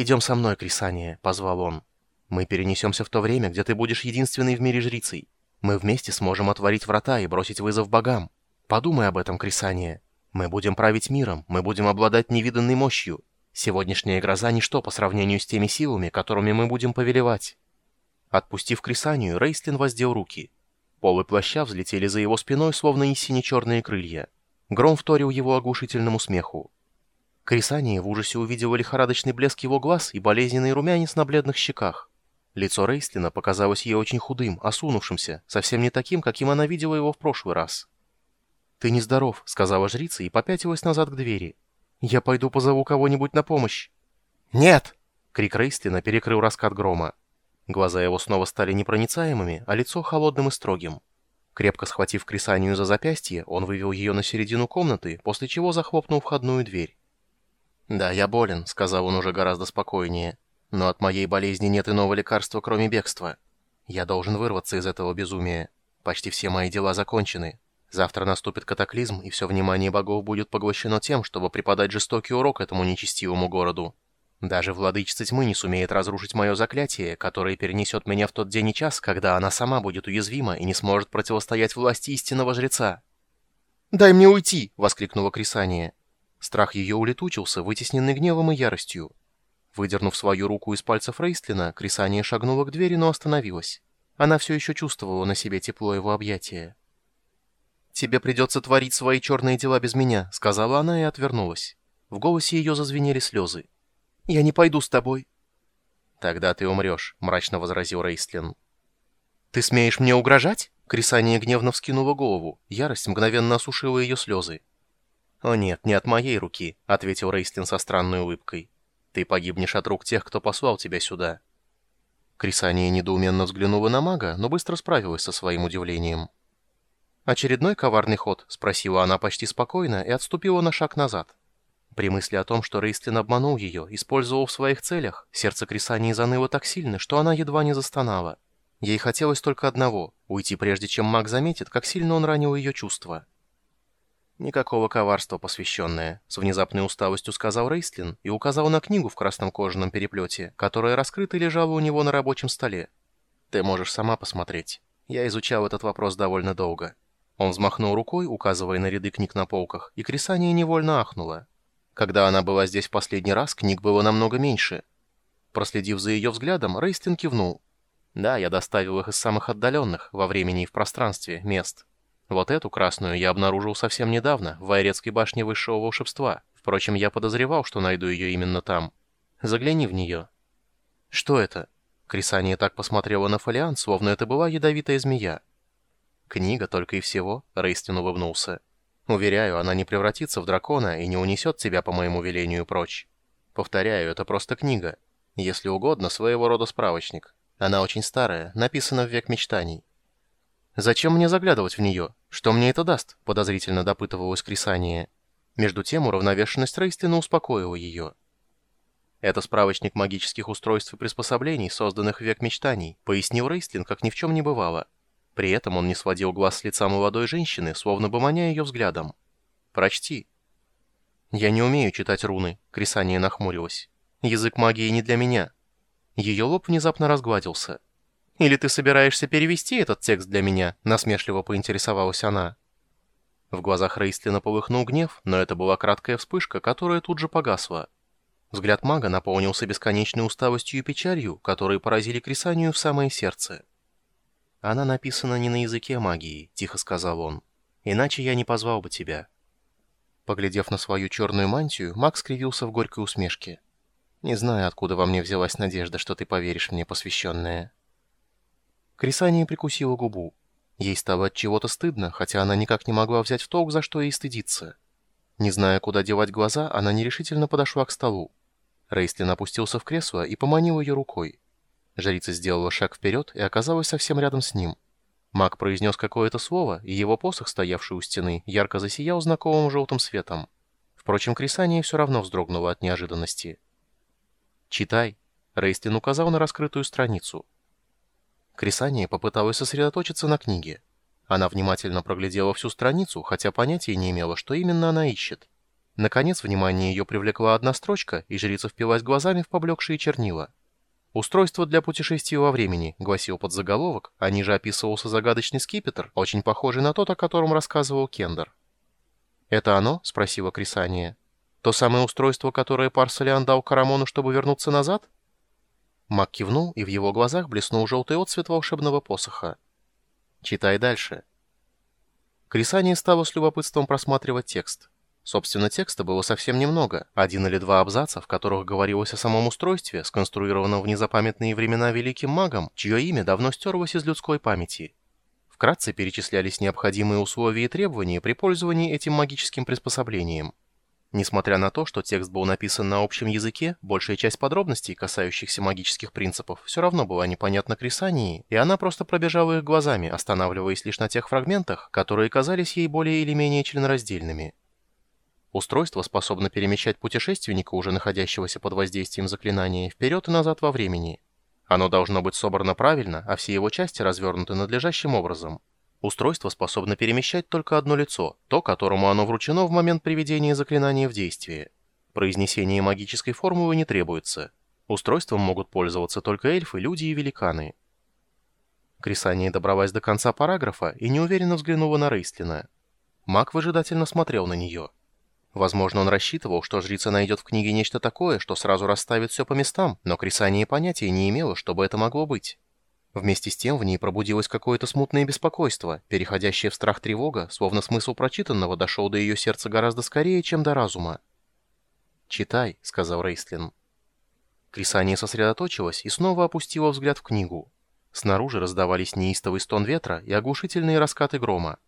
«Идем со мной, Крисания», — позвал он. «Мы перенесемся в то время, где ты будешь единственной в мире жрицей. Мы вместе сможем отворить врата и бросить вызов богам. Подумай об этом, Крисания. Мы будем править миром, мы будем обладать невиданной мощью. Сегодняшняя гроза — ничто по сравнению с теми силами, которыми мы будем повелевать». Отпустив Крисанию, Рейслин воздел руки. Полы плаща взлетели за его спиной, словно и сине-черные крылья. Гром вторил его оглушительному смеху. Крисания в ужасе увидела лихорадочный блеск его глаз и болезненный румянец на бледных щеках. Лицо Рейстлина показалось ей очень худым, осунувшимся, совсем не таким, каким она видела его в прошлый раз. «Ты нездоров», — сказала жрица и попятилась назад к двери. «Я пойду позову кого-нибудь на помощь». «Нет!» — крик Рейстлина перекрыл раскат грома. Глаза его снова стали непроницаемыми, а лицо холодным и строгим. Крепко схватив Крисанию за запястье, он вывел ее на середину комнаты, после чего захлопнул входную дверь. «Да, я болен», — сказал он уже гораздо спокойнее. «Но от моей болезни нет иного лекарства, кроме бегства. Я должен вырваться из этого безумия. Почти все мои дела закончены. Завтра наступит катаклизм, и все внимание богов будет поглощено тем, чтобы преподать жестокий урок этому нечестивому городу. Даже владычица тьмы не сумеет разрушить мое заклятие, которое перенесет меня в тот день и час, когда она сама будет уязвима и не сможет противостоять власти истинного жреца. «Дай мне уйти!» — воскликнула Крисания. Страх ее улетучился, вытесненный гневом и яростью. Выдернув свою руку из пальцев Рейстлина, Крисания шагнула к двери, но остановилась. Она все еще чувствовала на себе тепло его объятия. «Тебе придется творить свои черные дела без меня», — сказала она и отвернулась. В голосе ее зазвенели слезы. «Я не пойду с тобой». «Тогда ты умрешь», — мрачно возразил Рейстлин. «Ты смеешь мне угрожать?» Крисания гневно вскинула голову. Ярость мгновенно осушила ее слезы. «О нет, не от моей руки», — ответил Рейстлин со странной улыбкой. «Ты погибнешь от рук тех, кто послал тебя сюда». Крисания недоуменно взглянула на мага, но быстро справилась со своим удивлением. «Очередной коварный ход?» — спросила она почти спокойно и отступила на шаг назад. При мысли о том, что Рейстлин обманул ее, использовал в своих целях, сердце Крисании заныло так сильно, что она едва не застонала. Ей хотелось только одного — уйти прежде, чем маг заметит, как сильно он ранил ее чувства. «Никакого коварства, посвященное», — с внезапной усталостью сказал Рейстлин и указал на книгу в красном кожаном переплете, которая раскрыта лежала у него на рабочем столе. «Ты можешь сама посмотреть. Я изучал этот вопрос довольно долго». Он взмахнул рукой, указывая на ряды книг на полках, и Крисания невольно ахнула. Когда она была здесь в последний раз, книг было намного меньше. Проследив за ее взглядом, Рейстин кивнул. «Да, я доставил их из самых отдаленных, во времени и в пространстве, мест. Вот эту красную я обнаружил совсем недавно, в Вайрецкой башне высшего волшебства. Впрочем, я подозревал, что найду ее именно там. Загляни в нее». «Что это?» Крисания так посмотрела на фолиант, словно это была ядовитая змея. «Книга только и всего», — Рейстин улыбнулся. Уверяю, она не превратится в дракона и не унесет тебя по моему велению прочь. Повторяю, это просто книга. Если угодно, своего рода справочник. Она очень старая, написана в век мечтаний. «Зачем мне заглядывать в нее? Что мне это даст?» — подозрительно допытывалась Крисания. Между тем уравновешенность Рейстлина успокоила ее. «Это справочник магических устройств и приспособлений, созданных в век мечтаний», — пояснил Рейстлин, как ни в чем не бывало. При этом он не сводил глаз с лица молодой женщины, словно бы маня ее взглядом. «Прочти». «Я не умею читать руны», — Крисания нахмурилась. «Язык магии не для меня». Ее лоб внезапно разгладился. «Или ты собираешься перевести этот текст для меня?» — насмешливо поинтересовалась она. В глазах Рейстлина полыхнул гнев, но это была краткая вспышка, которая тут же погасла. Взгляд мага наполнился бесконечной усталостью и печалью, которые поразили Крисанию в самое сердце. «Она написана не на языке магии», — тихо сказал он. «Иначе я не позвал бы тебя». Поглядев на свою черную мантию, Макс скривился в горькой усмешке. «Не знаю, откуда во мне взялась надежда, что ты поверишь мне, посвященная». Крисания прикусила губу. Ей стало от чего-то стыдно, хотя она никак не могла взять в толк, за что ей стыдиться. Не зная, куда девать глаза, она нерешительно подошла к столу. Рейстлин опустился в кресло и поманил ее рукой. Жрица сделала шаг вперед и оказалась совсем рядом с ним. Маг произнес какое-то слово, и его посох, стоявший у стены, ярко засиял знакомым желтым светом. Впрочем, Крисания все равно вздрогнула от неожиданности. «Читай», — Рейстлин указал на раскрытую страницу. Крисания попыталась сосредоточиться на книге. Она внимательно проглядела всю страницу, хотя понятия не имела, что именно она ищет. Наконец, внимание ее привлекла одна строчка, и жрица впилась глазами в поблекшие чернила. «Устройство для путешествия во времени», — гласил подзаголовок, а ниже описывался загадочный скипетр, очень похожий на тот, о котором рассказывал Кендер. «Это оно?» — спросила Крисания. «То самое устройство, которое Парсалиан дал Карамону, чтобы вернуться назад?» Мак кивнул, и в его глазах блеснул желтый отцвет волшебного посоха. «Читай дальше». Крисания стала с любопытством просматривать текст. Собственно, текста было совсем немного, один или два абзаца, в которых говорилось о самом устройстве, сконструированном в незапамятные времена великим магом, чье имя давно стерлось из людской памяти. Вкратце перечислялись необходимые условия и требования при пользовании этим магическим приспособлением. Несмотря на то, что текст был написан на общем языке, большая часть подробностей, касающихся магических принципов, все равно была непонятна Крисании, и она просто пробежала их глазами, останавливаясь лишь на тех фрагментах, которые казались ей более или менее членораздельными. Устройство способно перемещать путешественника, уже находящегося под воздействием заклинания, вперед и назад во времени. Оно должно быть собрано правильно, а все его части развернуты надлежащим образом. Устройство способно перемещать только одно лицо, то, которому оно вручено в момент приведения заклинания в действие. Произнесение магической формулы не требуется. Устройством могут пользоваться только эльфы, люди и великаны. Крисания добралась до конца параграфа и неуверенно взглянула на Рейстлина. Маг выжидательно смотрел на нее. Возможно, он рассчитывал, что жрица найдет в книге нечто такое, что сразу расставит все по местам, но Крисания понятия не имела, что бы это могло быть. Вместе с тем в ней пробудилось какое-то смутное беспокойство, переходящее в страх-тревога, словно смысл прочитанного дошел до ее сердца гораздо скорее, чем до разума. «Читай», — сказал Рейстлин. Крисания сосредоточилась и снова опустила взгляд в книгу. Снаружи раздавались неистовый стон ветра и оглушительные раскаты грома.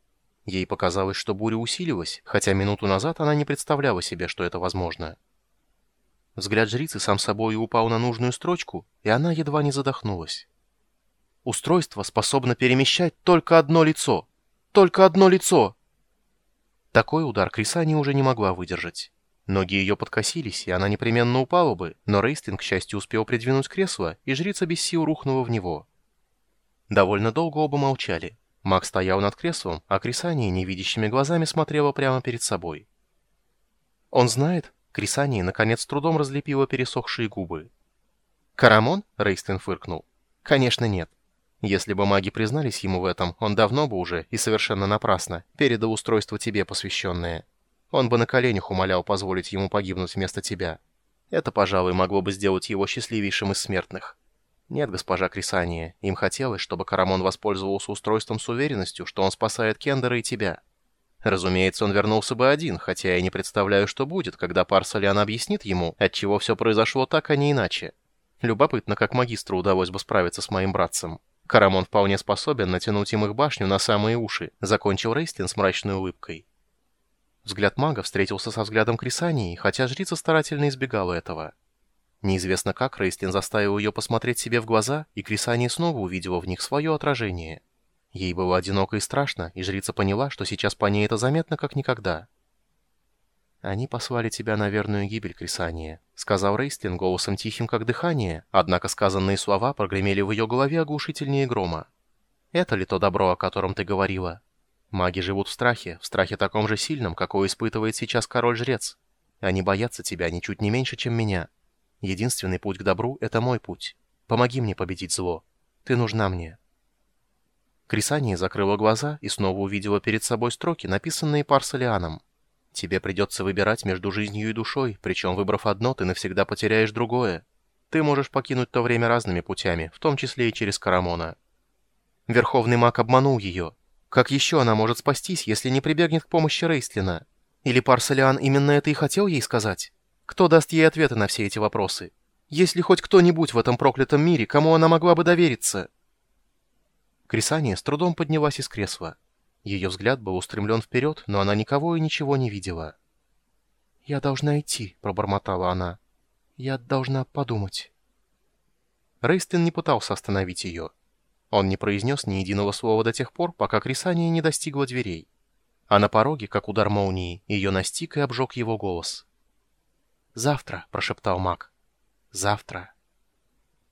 Ей показалось, что буря усилилась, хотя минуту назад она не представляла себе, что это возможно. Взгляд жрицы сам собой упал на нужную строчку, и она едва не задохнулась. Устройство способно перемещать только одно лицо. Только одно лицо! Такой удар Крисани уже не могла выдержать. Ноги ее подкосились, и она непременно упала бы, но Рейстинг, к счастью, успел придвинуть кресло, и жрица без сил рухнула в него. Довольно долго оба молчали. Маг стоял над креслом, а Крисания невидящими глазами смотрела прямо перед собой. «Он знает?» Крисания, наконец, трудом разлепила пересохшие губы. «Карамон?» — Рейстин фыркнул. «Конечно нет. Если бы маги признались ему в этом, он давно бы уже, и совершенно напрасно, передал устройство тебе посвященное. Он бы на коленях умолял позволить ему погибнуть вместо тебя. Это, пожалуй, могло бы сделать его счастливейшим из смертных. Нет, госпожа Крисания, им хотелось, чтобы Карамон воспользовался устройством с уверенностью, что он спасает Кендера и тебя. Разумеется, он вернулся бы один, хотя я не представляю, что будет, когда Парсалиан объяснит ему, отчего все произошло так, а не иначе. Любопытно, как магистру удалось бы справиться с моим братцем. Карамон вполне способен натянуть им их башню на самые уши, закончил Рейстлин с мрачной улыбкой. Взгляд мага встретился со взглядом Крисании, хотя жрица старательно избегала этого. Неизвестно как Рейстлин заставил ее посмотреть себе в глаза, и Крисания снова увидела в них свое отражение. Ей было одиноко и страшно, и жрица поняла, что сейчас по ней это заметно как никогда. «Они послали тебя на верную гибель, Крисания», — сказал Рейстлин голосом тихим, как дыхание, однако сказанные слова прогремели в ее голове оглушительнее грома. «Это ли то добро, о котором ты говорила? Маги живут в страхе, в страхе таком же сильном, какой испытывает сейчас король-жрец. Они боятся тебя ничуть не меньше, чем меня. Единственный путь к добру — это мой путь. Помоги мне победить зло. Ты нужна мне». Крисания закрыла глаза и снова увидела перед собой строки, написанные Парсалианом. Тебе придется выбирать между жизнью и душой, причем выбрав одно, ты навсегда потеряешь другое. Ты можешь покинуть то время разными путями, в том числе и через Карамона. Верховный маг обманул ее. Как еще она может спастись, если не прибегнет к помощи Рейстлина? Или Парсалиан именно это и хотел ей сказать? Кто даст ей ответы на все эти вопросы? Есть ли хоть кто-нибудь в этом проклятом мире, кому она могла бы довериться? Крисания с трудом поднялась из кресла. Ее взгляд был устремлен вперед, но она никого и ничего не видела. «Я должна идти», — пробормотала она. «Я должна подумать». Рейстин не пытался остановить ее. Он не произнес ни единого слова до тех пор, пока Крисания не достигла дверей. А на пороге, как удар молнии, ее настиг и обжег его голос. «Завтра», — прошептал маг. «Завтра».